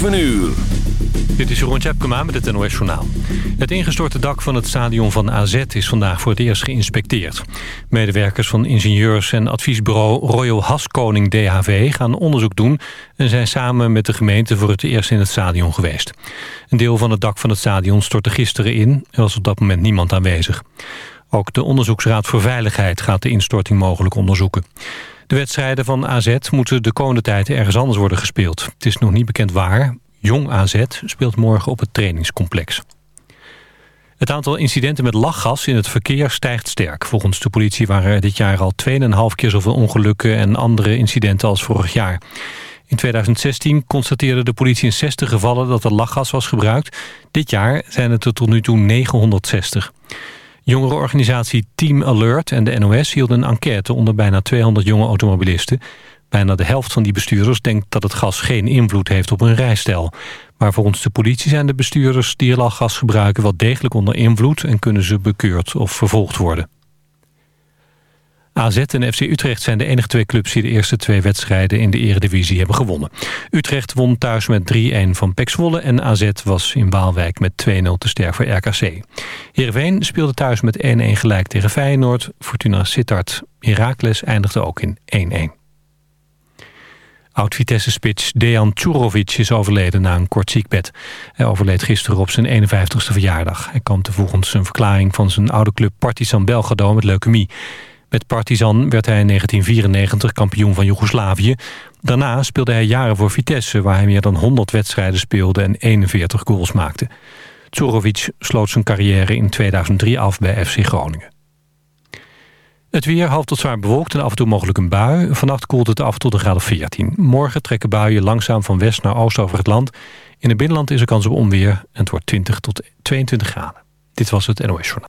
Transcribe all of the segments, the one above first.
7 uur. Dit is Jeroen Tjepkema met het NOS Journaal. Het ingestorte dak van het stadion van AZ is vandaag voor het eerst geïnspecteerd. Medewerkers van ingenieurs- en adviesbureau Royal Haskoning DHV gaan onderzoek doen... en zijn samen met de gemeente voor het eerst in het stadion geweest. Een deel van het dak van het stadion stortte gisteren in. Er was op dat moment niemand aanwezig. Ook de Onderzoeksraad voor Veiligheid gaat de instorting mogelijk onderzoeken. De wedstrijden van AZ moeten de komende tijd ergens anders worden gespeeld. Het is nog niet bekend waar. Jong AZ speelt morgen op het trainingscomplex. Het aantal incidenten met lachgas in het verkeer stijgt sterk. Volgens de politie waren er dit jaar al 2,5 keer zoveel ongelukken... en andere incidenten als vorig jaar. In 2016 constateerde de politie in 60 gevallen dat er lachgas was gebruikt. Dit jaar zijn het er tot nu toe 960. Jongerenorganisatie Team Alert en de NOS hielden een enquête onder bijna 200 jonge automobilisten. Bijna de helft van die bestuurders denkt dat het gas geen invloed heeft op hun rijstijl. Maar volgens de politie zijn de bestuurders die lachgas gebruiken wel degelijk onder invloed en kunnen ze bekeurd of vervolgd worden. AZ en FC Utrecht zijn de enige twee clubs die de eerste twee wedstrijden in de eredivisie hebben gewonnen. Utrecht won thuis met 3-1 van Pek Zwolle en AZ was in Waalwijk met 2-0 te sterk voor RKC. Heerenveen speelde thuis met 1-1 gelijk tegen Feyenoord. Fortuna Sittard Heracles eindigde ook in 1-1. Oud-Vitesse-spits Dejan Tjurovic is overleden na een kort ziekbed. Hij overleed gisteren op zijn 51ste verjaardag. Hij kampte volgens een verklaring van zijn oude club Partizan Belgrado met leukemie. Met Partizan werd hij in 1994 kampioen van Joegoslavië. Daarna speelde hij jaren voor Vitesse... waar hij meer dan 100 wedstrijden speelde en 41 goals maakte. Tjurovic sloot zijn carrière in 2003 af bij FC Groningen. Het weer half tot zwaar bewolkt en af en toe mogelijk een bui. Vannacht koelt het af tot een graad of 14. Morgen trekken buien langzaam van west naar oost over het land. In het binnenland is er kans op onweer en het wordt 20 tot 22 graden. Dit was het NOS Journaal.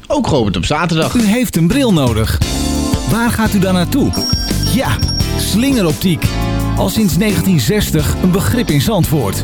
ook geopend op zaterdag. U heeft een bril nodig. Waar gaat u dan naartoe? Ja, slingeroptiek. Al sinds 1960 een begrip in Zandvoort.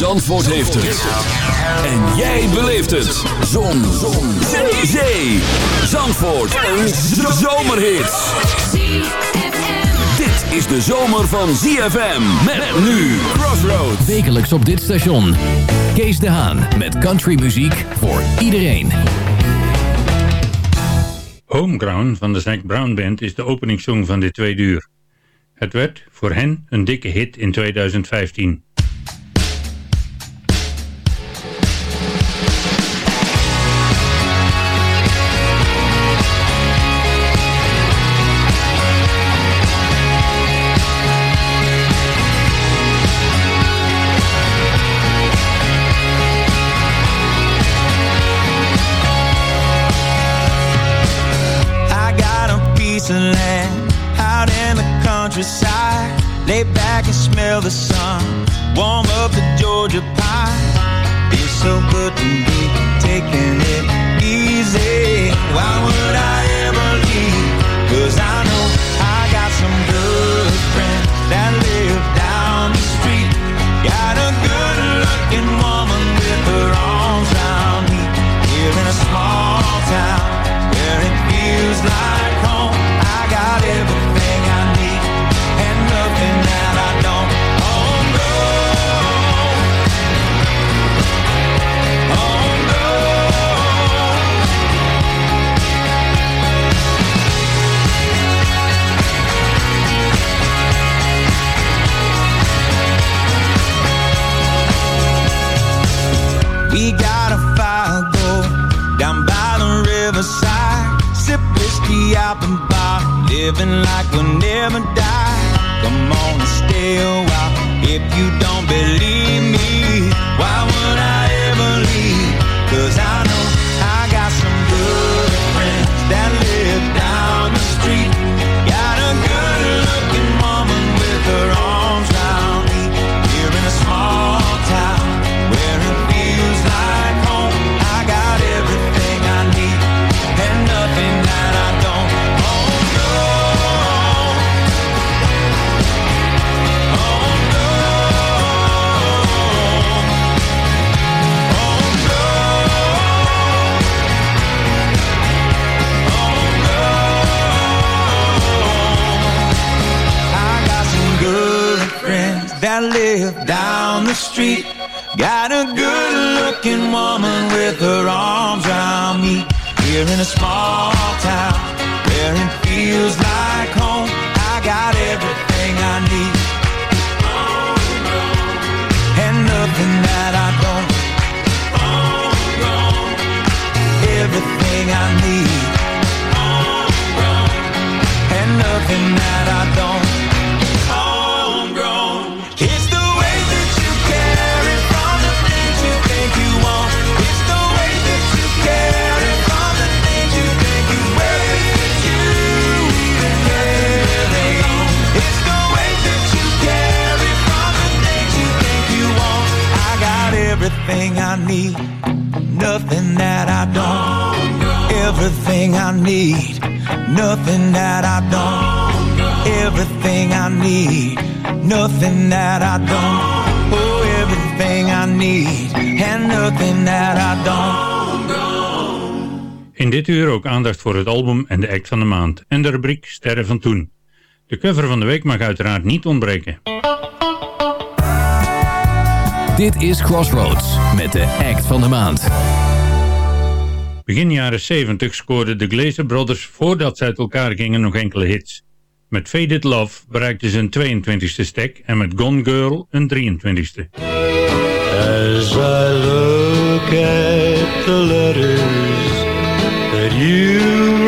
Zandvoort heeft het. En jij beleeft het. Zon. Zon. Zee. Zee. Zandvoort. Een zomerhit. Dit is de zomer van ZFM. Met nu Crossroads. Wekelijks op dit station. Kees de Haan met countrymuziek voor iedereen. Homegrown van de Zac Brown Band is de openingssong van dit tweede uur. Het werd voor hen een dikke hit in 2015. couldn't living like we'll never die. Come on and stay a while if you don't believe that live down the street. Got a good looking woman with her arms around me. Here in a small town where it feels like home. I got everything I need. And nothing that I don't. Everything I need. And nothing that I don't. Everything I need, nothing that I don't. Everything I need, nothing that I don't. Everything I need, nothing that I don't. Oh, everything I need, and nothing that I don't. In dit uur ook aandacht voor het album en de act van de maand. En de rubriek Sterren van Toen. De cover van de week mag uiteraard niet ontbreken. Dit is Crossroads met de act van de maand. Begin jaren 70 scoorden de Glazer Brothers voordat ze uit elkaar gingen nog enkele hits. Met Faded Love bereikten ze een 22e stek en met Gone Girl een 23e. As I look at the letters that you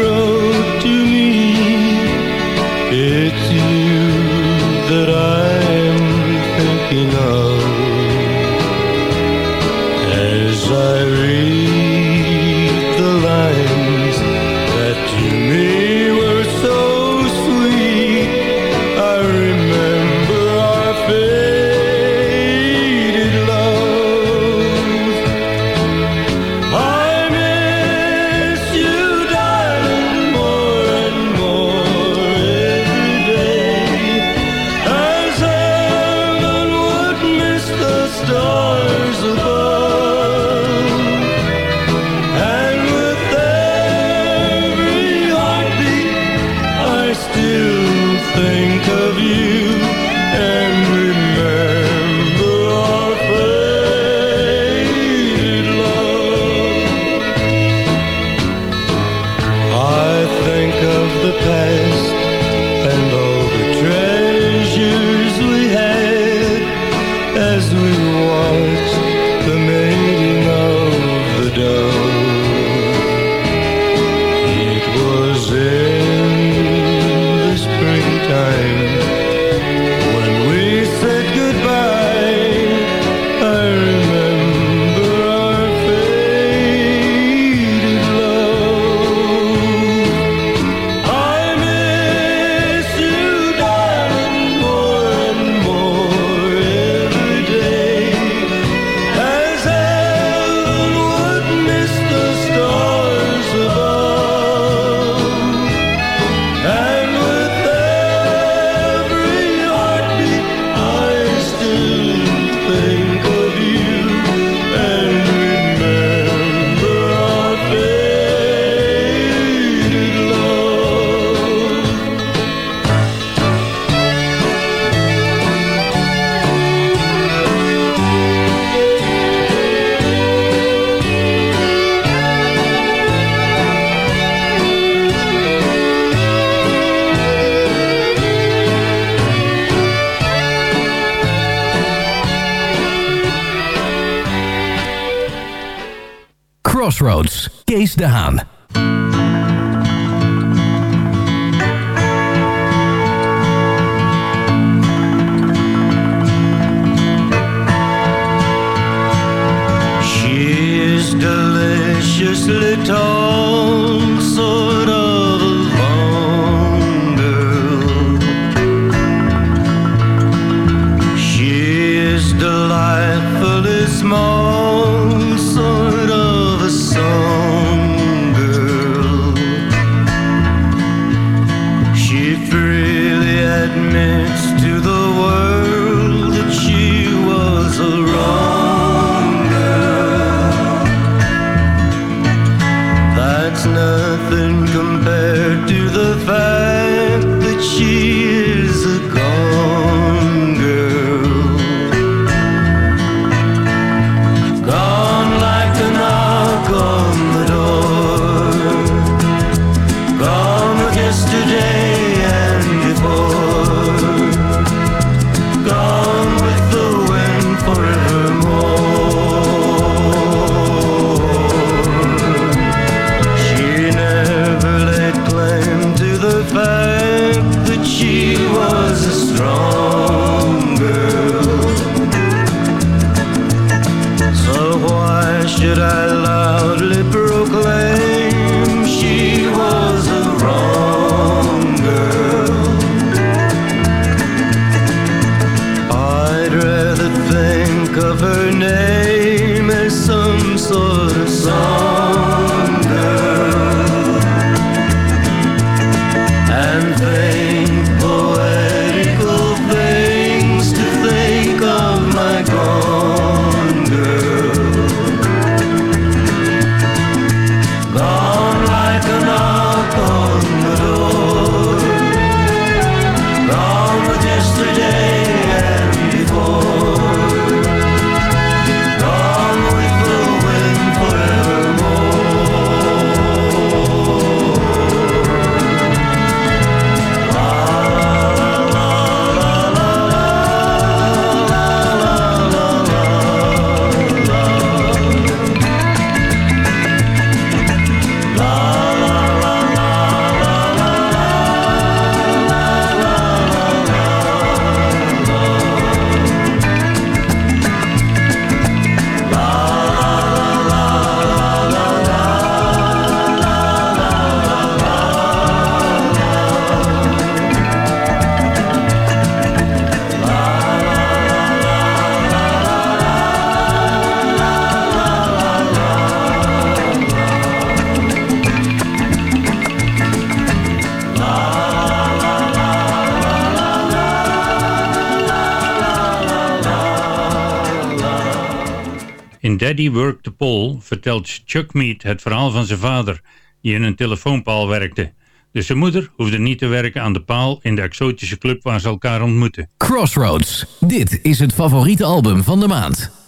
Daddy worked the pole vertelt Chuck Mead het verhaal van zijn vader, die in een telefoonpaal werkte. Dus zijn moeder hoefde niet te werken aan de paal in de exotische club waar ze elkaar ontmoeten. Crossroads, dit is het favoriete album van de maand.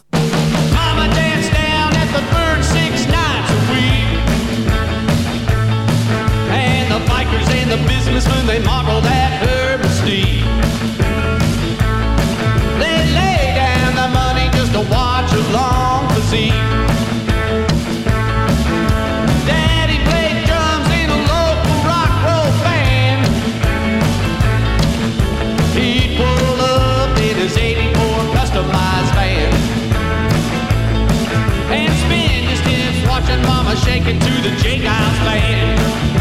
shaken to the Jake House Land.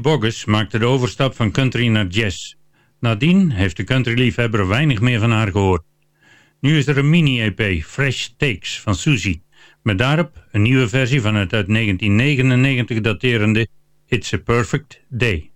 Bogus maakte de overstap van country naar jazz. Nadien heeft de countryliefhebber weinig meer van haar gehoord. Nu is er een mini-EP, Fresh Takes, van Suzy. Met daarop een nieuwe versie van het uit 1999 daterende It's a Perfect Day.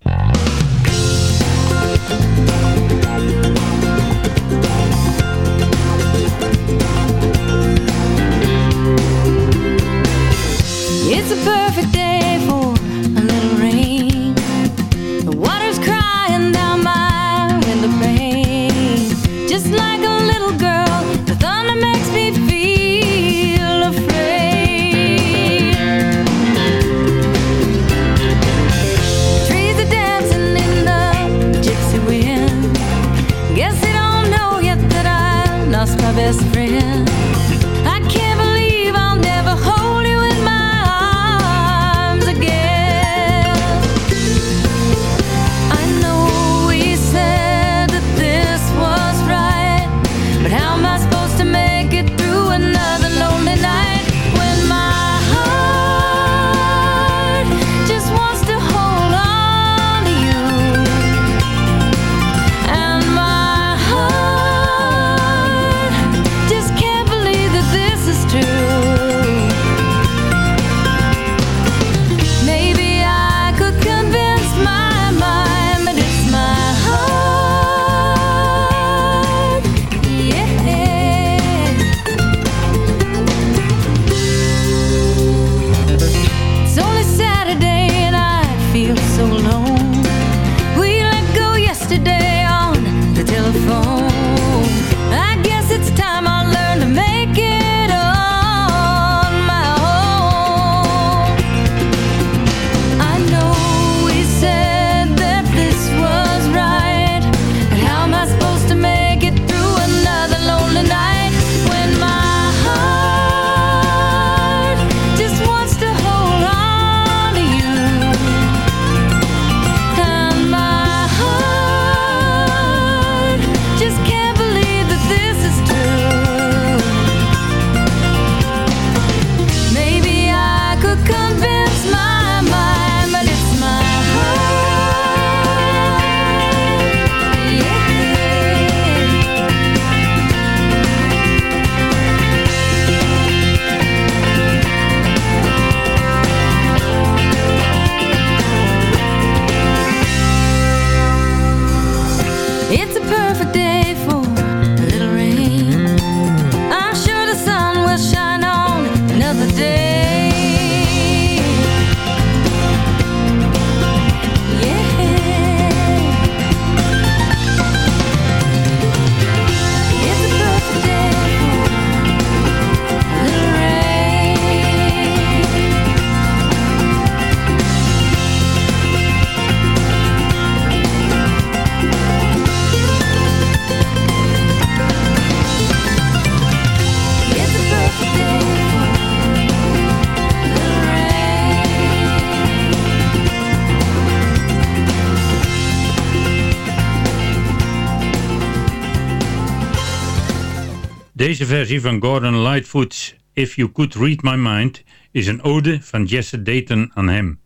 versie van Gordon Lightfoot's If You Could Read My Mind is een ode van Jesse Dayton aan hem.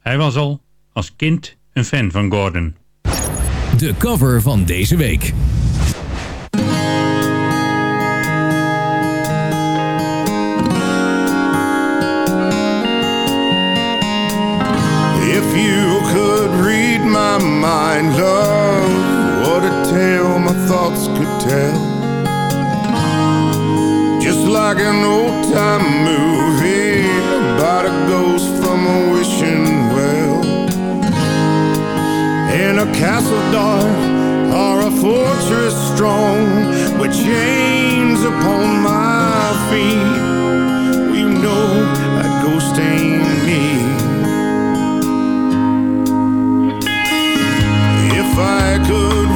Hij was al als kind een fan van Gordon. De cover van deze week. If you could read my mind, love, what a tale my thoughts could tell. like an old time movie about a ghost from a wishing well in a castle dark or a fortress strong with chains upon my feet. you know that ghost ain't me. If I could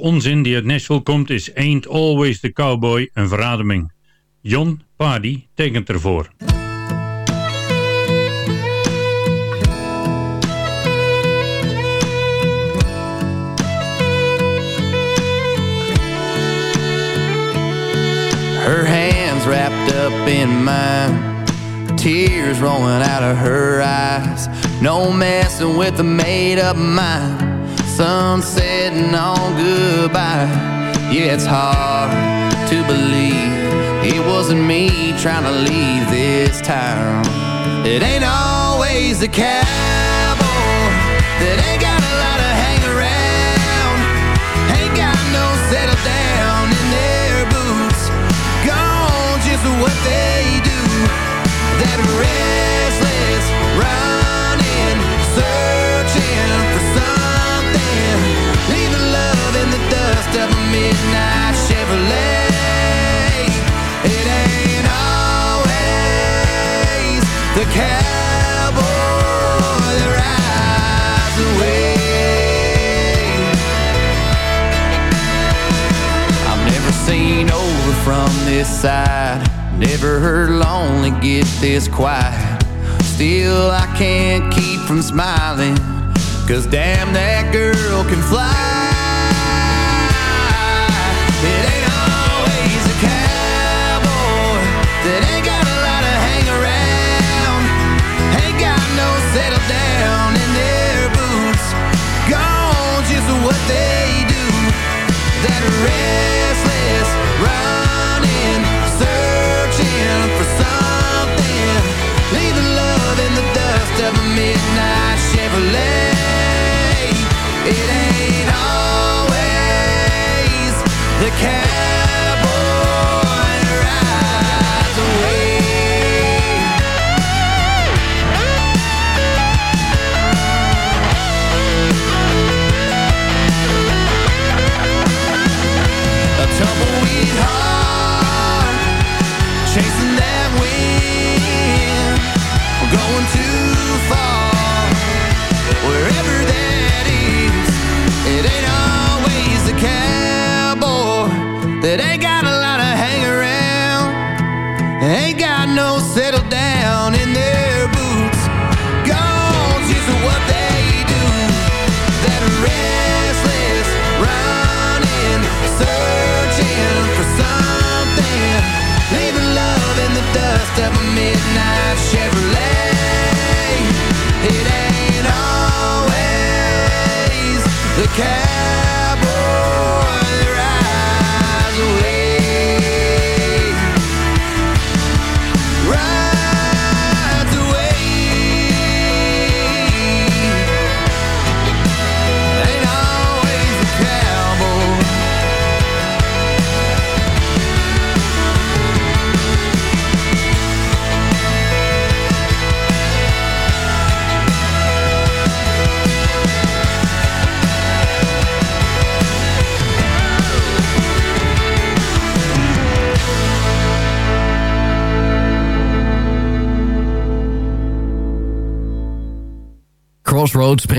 onzin die uit Nashville komt is Ain't Always the Cowboy een verademing. John Pardy tekent ervoor. Her hands wrapped up in mine Tears rolling out of her eyes No messing with a made-up mind Sunsetting and on goodbye. Yeah, it's hard to believe It wasn't me trying to leave this town. It ain't always the cat. from this side. Never heard lonely get this quiet. Still, I can't keep from smiling. Cause damn, that girl can fly.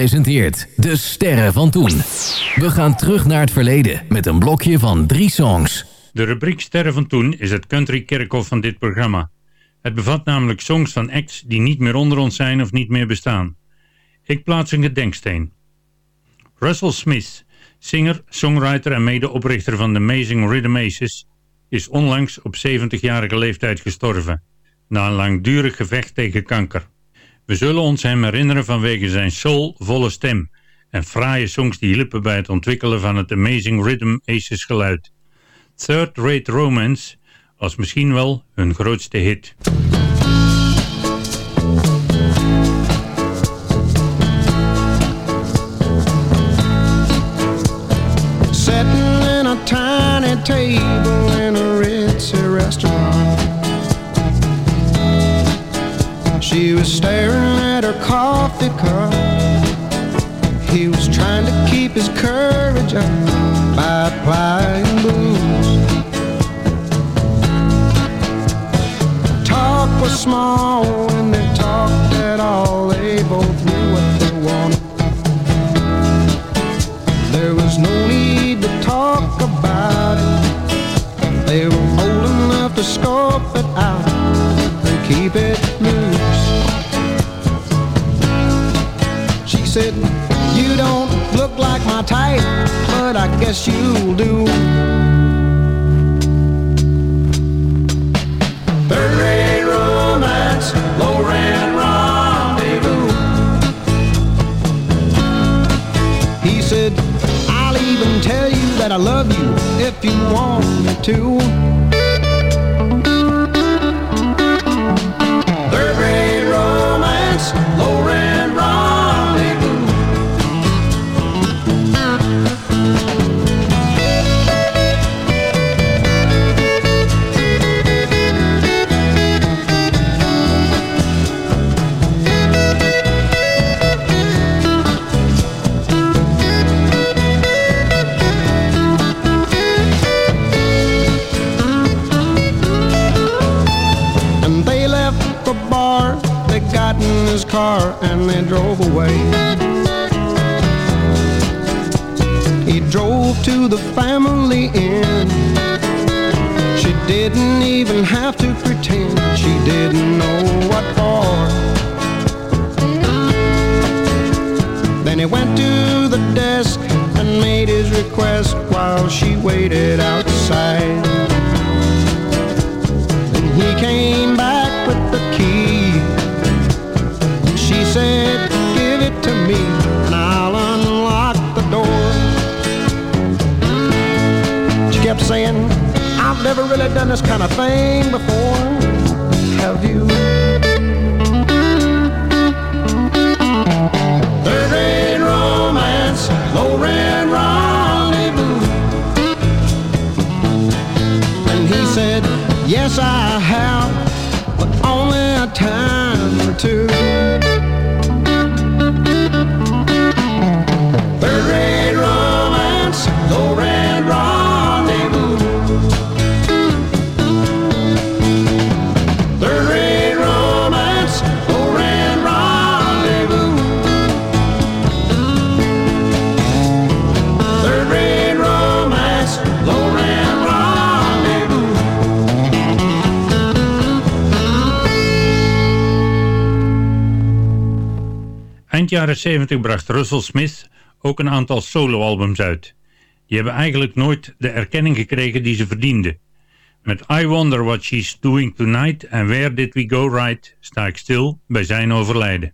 Presenteert De Sterren van Toen. We gaan terug naar het verleden met een blokje van drie songs. De rubriek Sterren van Toen is het country kerkhof van dit programma. Het bevat namelijk songs van acts die niet meer onder ons zijn of niet meer bestaan. Ik plaats een gedenksteen. Russell Smith, zinger, songwriter en medeoprichter van de Amazing Rhythm Aces, is onlangs op 70-jarige leeftijd gestorven, na een langdurig gevecht tegen kanker. We zullen ons hem herinneren vanwege zijn soulvolle stem en fraaie songs die hielpen bij het ontwikkelen van het Amazing Rhythm Aces geluid. Third Rate Romance was misschien wel hun grootste hit. Sitting in a tiny table in a ritzy restaurant. She was staring at her coffee cup. He was trying to keep his courage up by applying booze. Talk was small when they talked at all. They both knew what they wanted. There was no need to talk about it. They were old enough to scope it out and keep it loose. Said, You don't look like my type, but I guess you'll do. Third rate romance, low rent rendezvous. He said, I'll even tell you that I love you if you want me to. Drove to the family inn. She didn't even have to pretend she didn't know what for. Then he went to the desk and made his request while she waited outside. Then he came back with the key. She said, never really done this kind of thing before. Have you? Third rate romance, low rent rendezvous. And he said, Yes, I have, but only a time or two. Jaren 70 bracht Russell Smith ook een aantal soloalbums uit. Die hebben eigenlijk nooit de erkenning gekregen die ze verdienden. Met I Wonder What She's Doing Tonight en Where Did We Go Right sta ik stil bij zijn overlijden.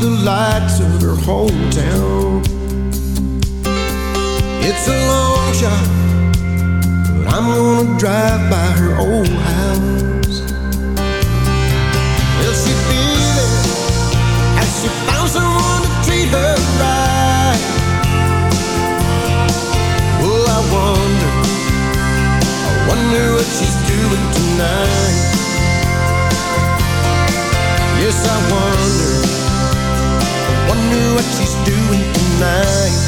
the lights of her hometown. It's a long shot, but I'm gonna drive by her old house. Will she be there? Has she found someone to treat her right? Well, I wonder, I wonder what she's doing tonight. Yes, I wonder what she's doing tonight.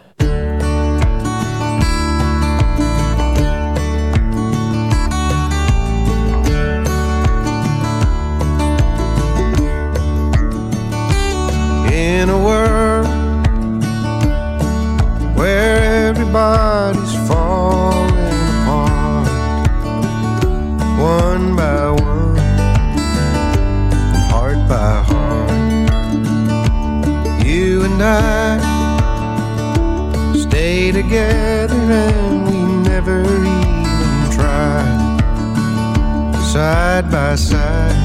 side by side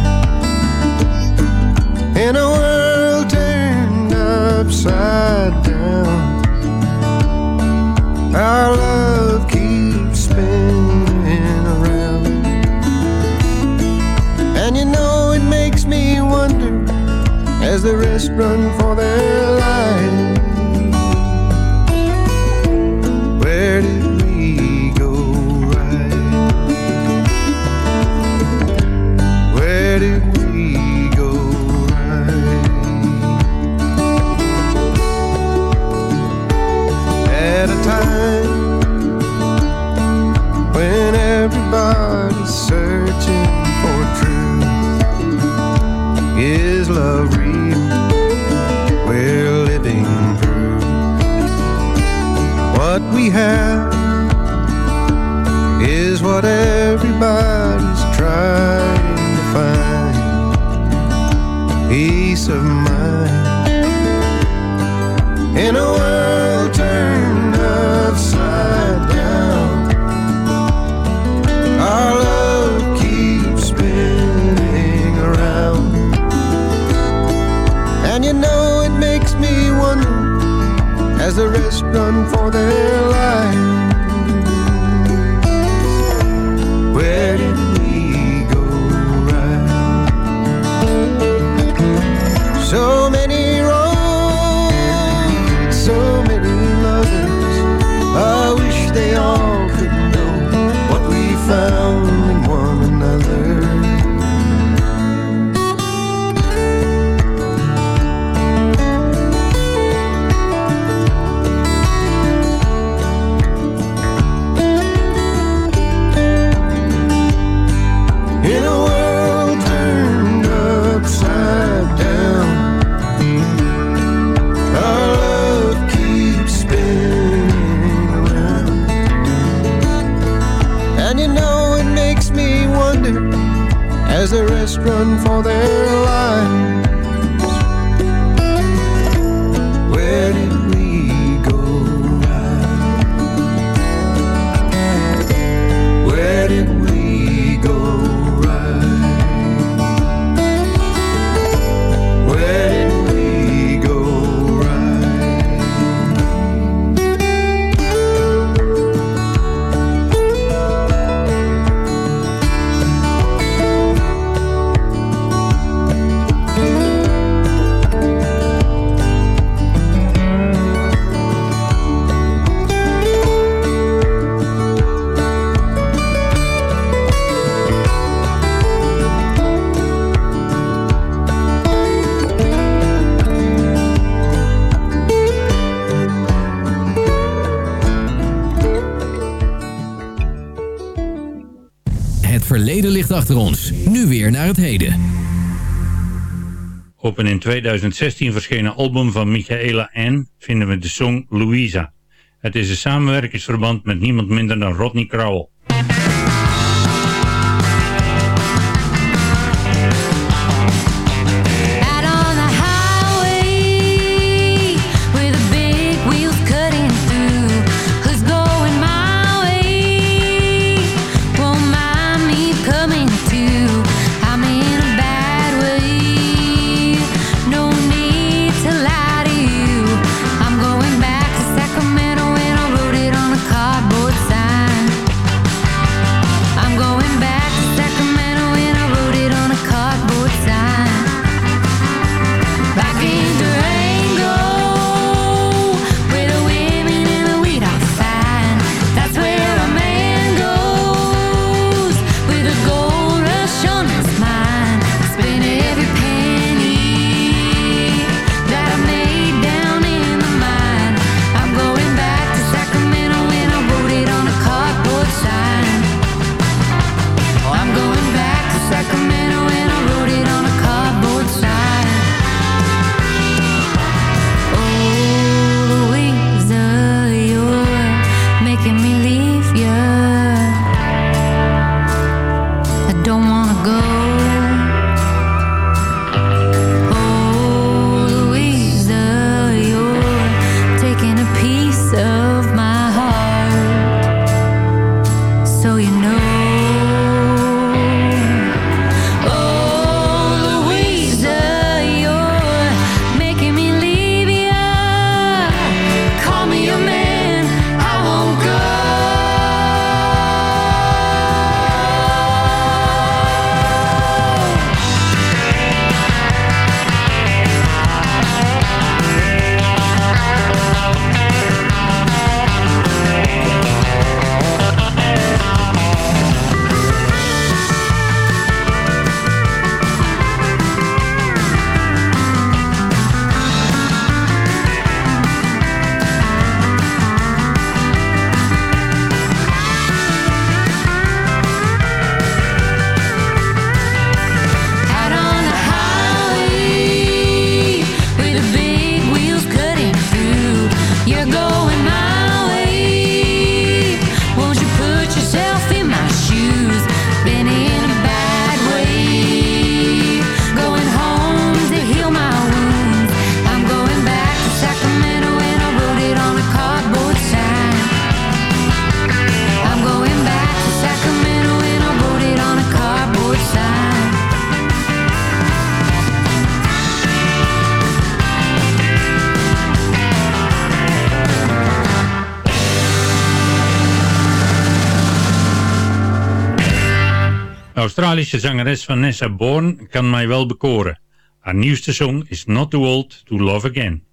in a world turned upside down. Our love keeps spinning around, and you know it makes me wonder as the rest run for their lives. a restaurant for their lives. het. Op een in 2016 verschenen album van Michaela N. vinden we de song Louisa. Het is een samenwerkingsverband met niemand minder dan Rodney Crowell. Canadese zangeres Vanessa Bourne kan mij wel bekoren. Haar nieuwste song is Not Too Old To Love Again.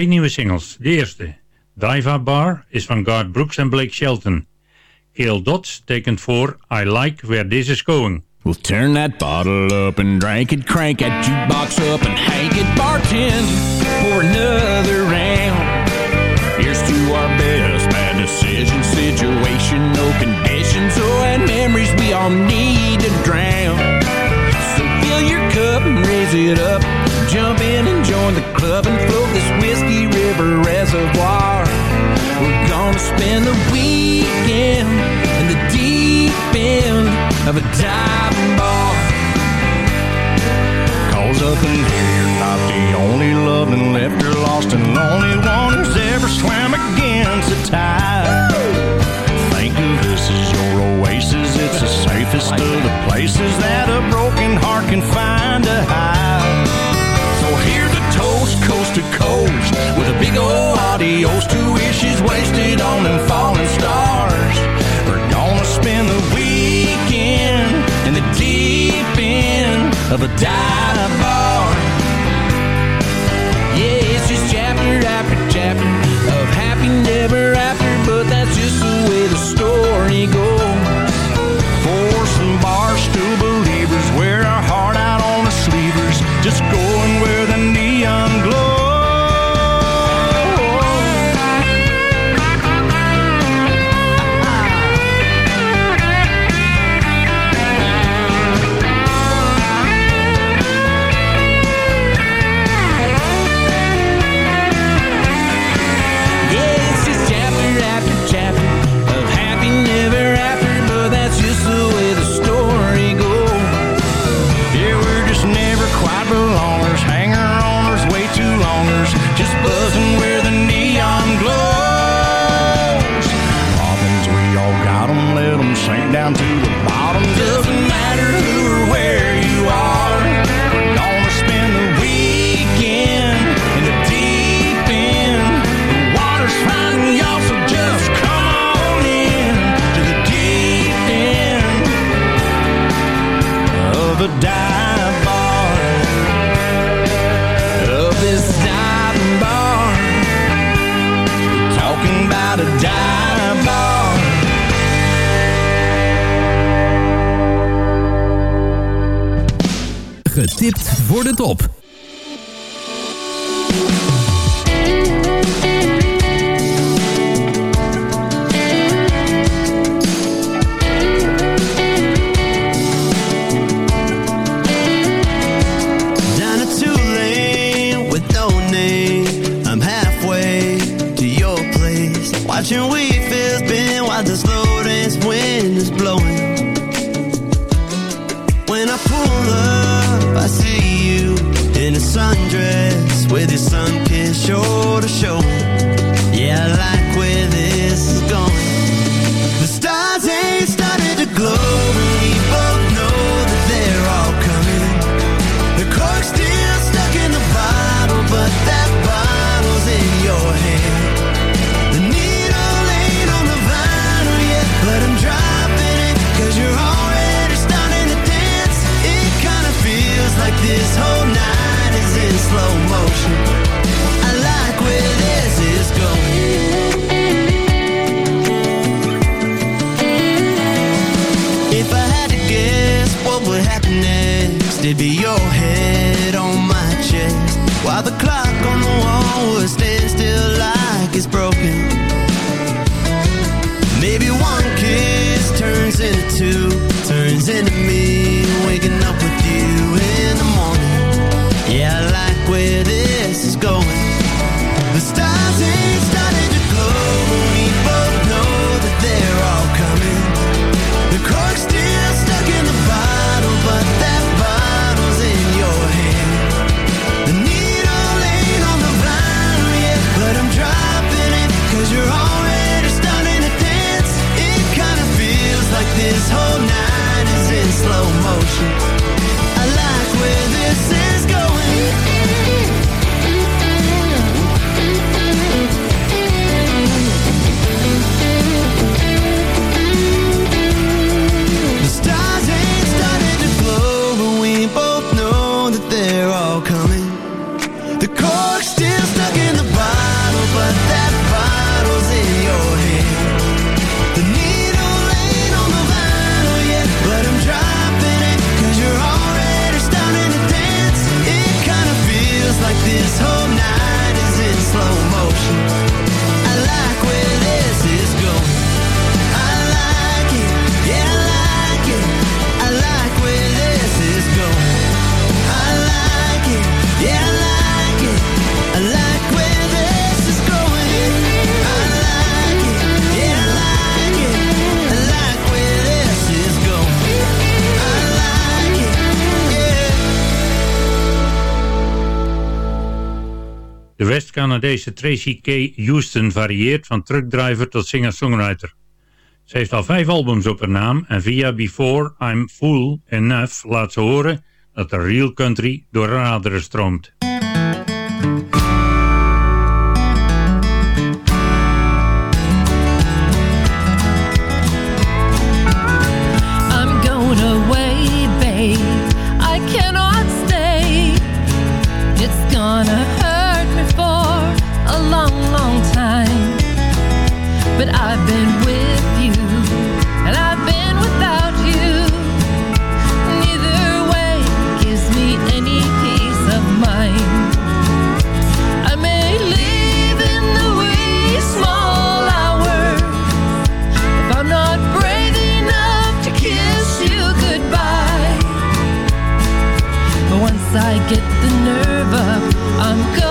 twee nieuwe singles. De eerste, Diva Bar, is van Guard Brooks en Blake Shelton. Gail Dots tekent voor I Like Where This Is Going. We'll turn that bottle up and drink it, crank that jukebox up and hang it, bartend for another round. Here's to our best bad decision, situational conditions, oh, and memories we all need to drown. So fill your cup and raise it up, jump in. Join the club and float this whiskey river reservoir. We're gonna spend the weekend in the deep end of a diving bar. Cause up in here, you're not the only loving left. or lost and lonely one who's ever swam against the tide. Think of this as your oasis. It's the safest of the places that a broken heart can find a hide. of a dime. Getipt voor de top. Canadese Tracy K. Houston varieert van truckdriver tot singer-songwriter. Ze heeft al vijf albums op haar naam en via Before I'm Full Enough laat ze horen dat de real country door haar aderen stroomt. Get the nerve up, I'm going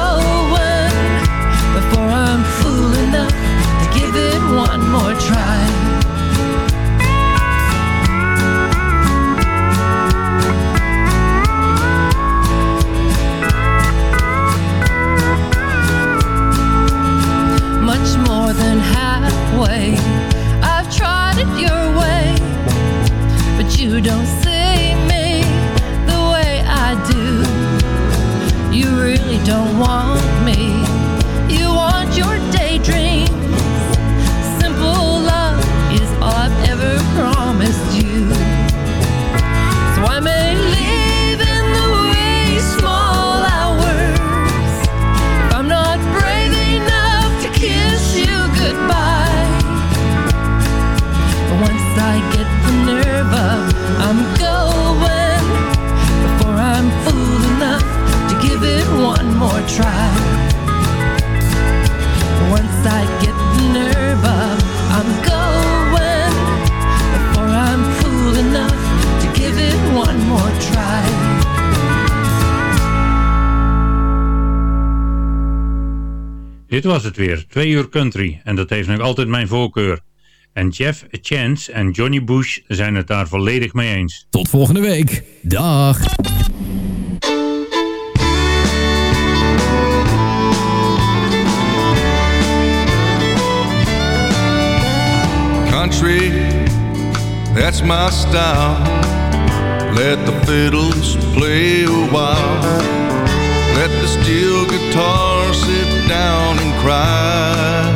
was het weer, twee uur country en dat heeft nog altijd mijn voorkeur. En Jeff Chance en Johnny Bush zijn het daar volledig mee eens. Tot volgende week. Dag. Country, that's my style. Let the fiddles play a while. Let the steel guitar sit down and cry.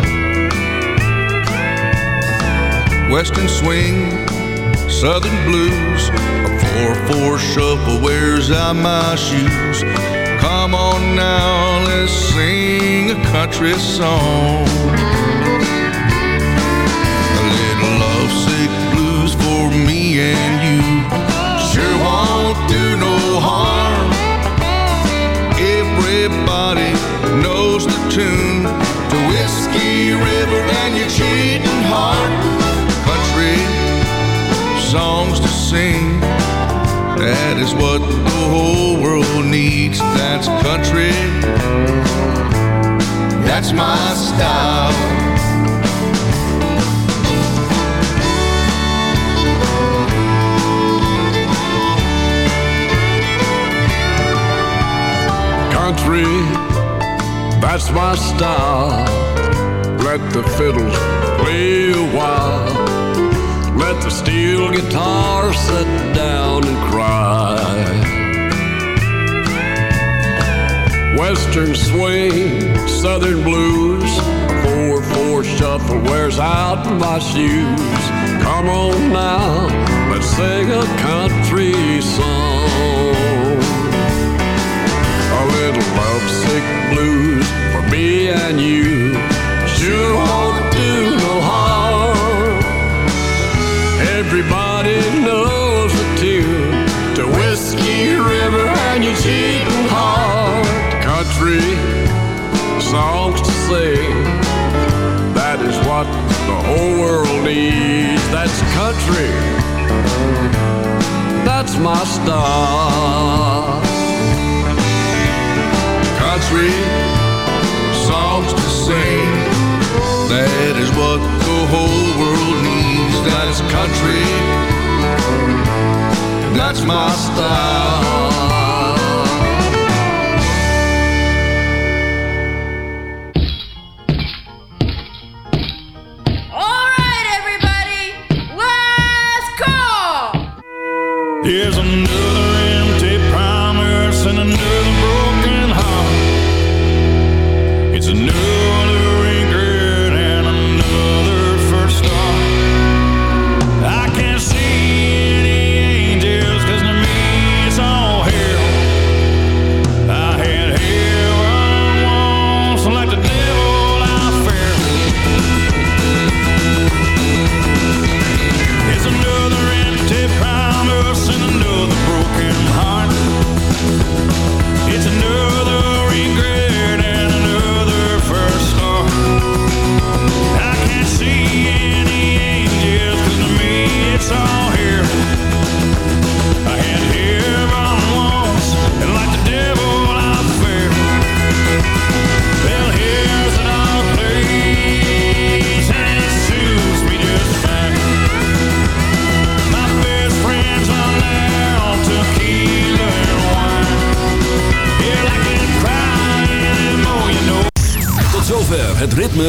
Western swing, southern blues, a 4-4 shuffle wears out my shoes. Come on now, let's sing a country song. A little lovesick blues for me and you. Sure won't do no harm. Everybody knows the tune to Whiskey River and your cheating heart. Country songs to sing. That is what the whole world needs. That's country. That's my style. Country, that's my style. Let the fiddles play a while. Let the steel guitar sit down and cry. Western swing, southern blues, four four shuffle wears out my shoes. Come on now, let's sing a country song. Little lovesick blues for me and you. Sure won't do no harm. Everybody knows the tune to Whiskey River and your cheating heart. Country songs to sing. That is what the whole world needs. That's country. That's my style. Country songs to sing. That is what the whole world needs. That's country. That's my style.